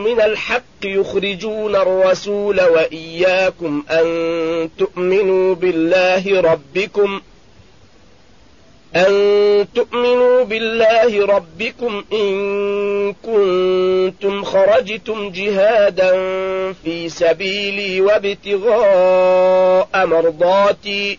من الحق يخرجون الرسول وإياكم أن تؤمنوا بالله ربكم أن تؤمنوا بالله ربكم إن كنتم خرجتم جهادا في سبيلي وابتغاء مرضاتي.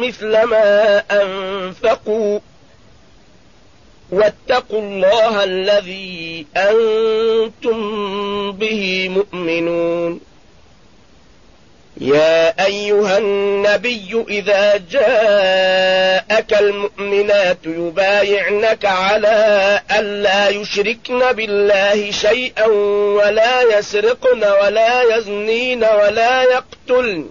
مثل ما أنفقوا. واتقوا الله الذي أنتم به مؤمنون. يا أيها النبي إذا جاءك المؤمنات يبايعنك على ألا يشركن بالله شيئا ولا يسرقن ولا يزنين ولا يقتلن.